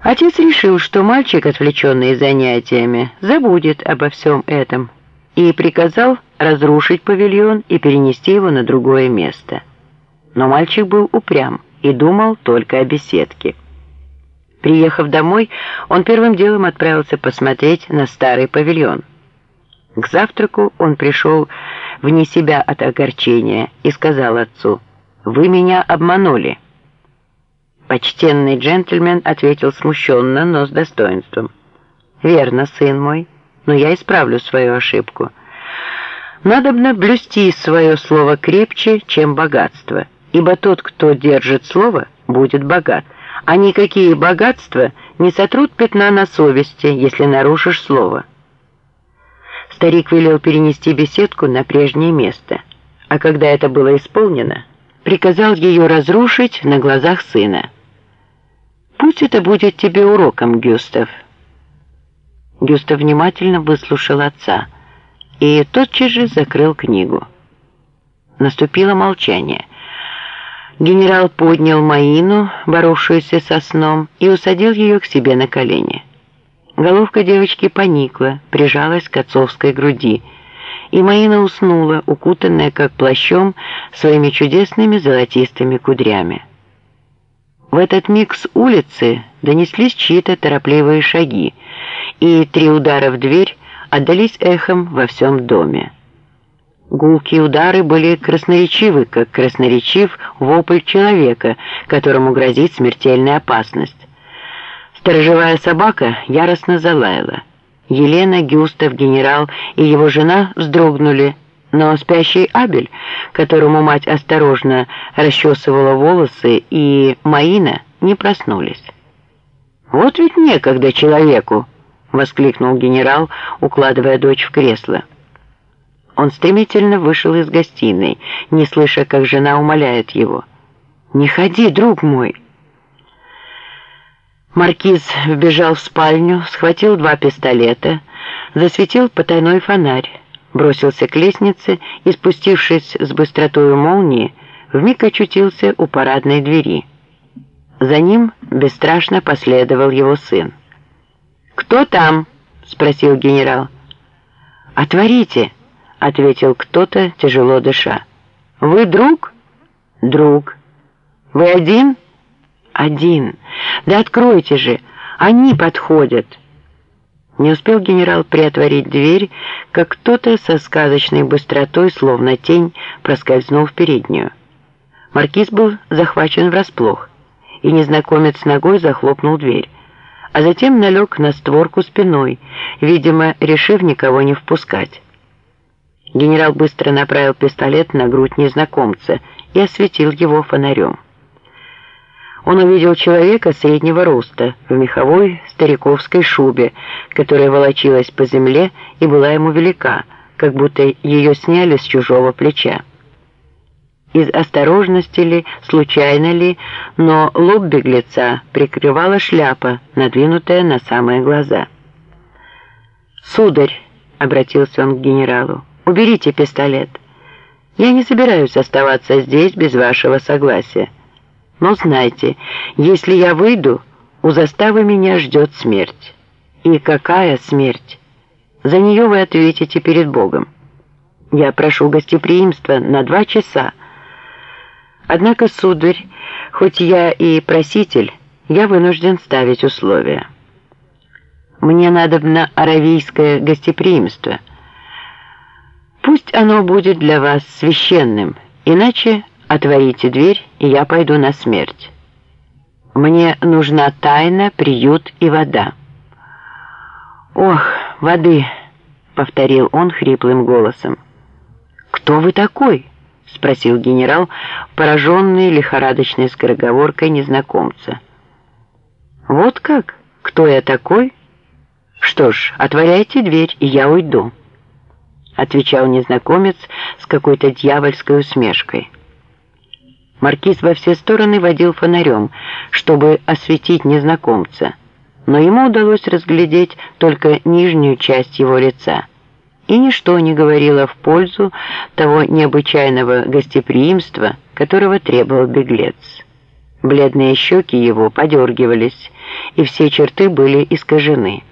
Отец решил, что мальчик, отвлеченный занятиями, забудет обо всем этом, и приказал разрушить павильон и перенести его на другое место. Но мальчик был упрям и думал только о беседке. Приехав домой, он первым делом отправился посмотреть на старый павильон. К завтраку он пришел вне себя от огорчения и сказал отцу, «Вы меня обманули». Почтенный джентльмен ответил смущенно, но с достоинством. «Верно, сын мой, но я исправлю свою ошибку. Надобно блюсти свое слово крепче, чем богатство, ибо тот, кто держит слово, будет богат, а никакие богатства не сотрут пятна на совести, если нарушишь слово». Старик велел перенести беседку на прежнее место, а когда это было исполнено, приказал ее разрушить на глазах сына. Пусть это будет тебе уроком, Гюстав. Гюстав внимательно выслушал отца и тотчас же закрыл книгу. Наступило молчание. Генерал поднял Маину, боровшуюся со сном, и усадил ее к себе на колени. Головка девочки поникла, прижалась к отцовской груди, и Маина уснула, укутанная как плащом своими чудесными золотистыми кудрями. В этот миг с улицы донеслись чьи-то торопливые шаги, и три удара в дверь отдались эхом во всем доме. Гулкие удары были красноречивы, как красноречив вопль человека, которому грозит смертельная опасность. Сторожевая собака яростно залаяла. Елена, Гюстав, генерал и его жена вздрогнули, но спящий Абель, которому мать осторожно расчесывала волосы, и Маина не проснулись. «Вот ведь некогда человеку!» — воскликнул генерал, укладывая дочь в кресло. Он стремительно вышел из гостиной, не слыша, как жена умоляет его. «Не ходи, друг мой!» Маркиз вбежал в спальню, схватил два пистолета, засветил потайной фонарь бросился к лестнице и, спустившись с быстротой молнии, вмиг очутился у парадной двери. За ним бесстрашно последовал его сын. «Кто там?» — спросил генерал. «Отворите!» — ответил кто-то, тяжело дыша. «Вы друг?» «Друг». «Вы один?» «Один. Да откройте же! Они подходят!» Не успел генерал приотворить дверь, как кто-то со сказочной быстротой, словно тень, проскользнул в переднюю. Маркиз был захвачен врасплох, и незнакомец ногой захлопнул дверь, а затем налег на створку спиной, видимо, решив никого не впускать. Генерал быстро направил пистолет на грудь незнакомца и осветил его фонарем он увидел человека среднего роста в меховой стариковской шубе, которая волочилась по земле и была ему велика, как будто ее сняли с чужого плеча. Из осторожности ли, случайно ли, но лоб беглеца прикрывала шляпа, надвинутая на самые глаза. «Сударь», — обратился он к генералу, — «уберите пистолет. Я не собираюсь оставаться здесь без вашего согласия». Но знайте, если я выйду, у заставы меня ждет смерть. И какая смерть? За нее вы ответите перед Богом. Я прошу гостеприимства на два часа. Однако, сударь, хоть я и проситель, я вынужден ставить условия. Мне надобно аравийское гостеприимство. Пусть оно будет для вас священным, иначе Отворите дверь, и я пойду на смерть. Мне нужна тайна, приют и вода. Ох, воды, повторил он хриплым голосом. Кто вы такой? спросил генерал, пораженный лихорадочной скороговоркой незнакомца. Вот как? Кто я такой? Что ж, отворяйте дверь, и я уйду, отвечал незнакомец с какой-то дьявольской усмешкой. Маркиз во все стороны водил фонарем, чтобы осветить незнакомца, но ему удалось разглядеть только нижнюю часть его лица. И ничто не говорило в пользу того необычайного гостеприимства, которого требовал беглец. Бледные щеки его подергивались, и все черты были искажены.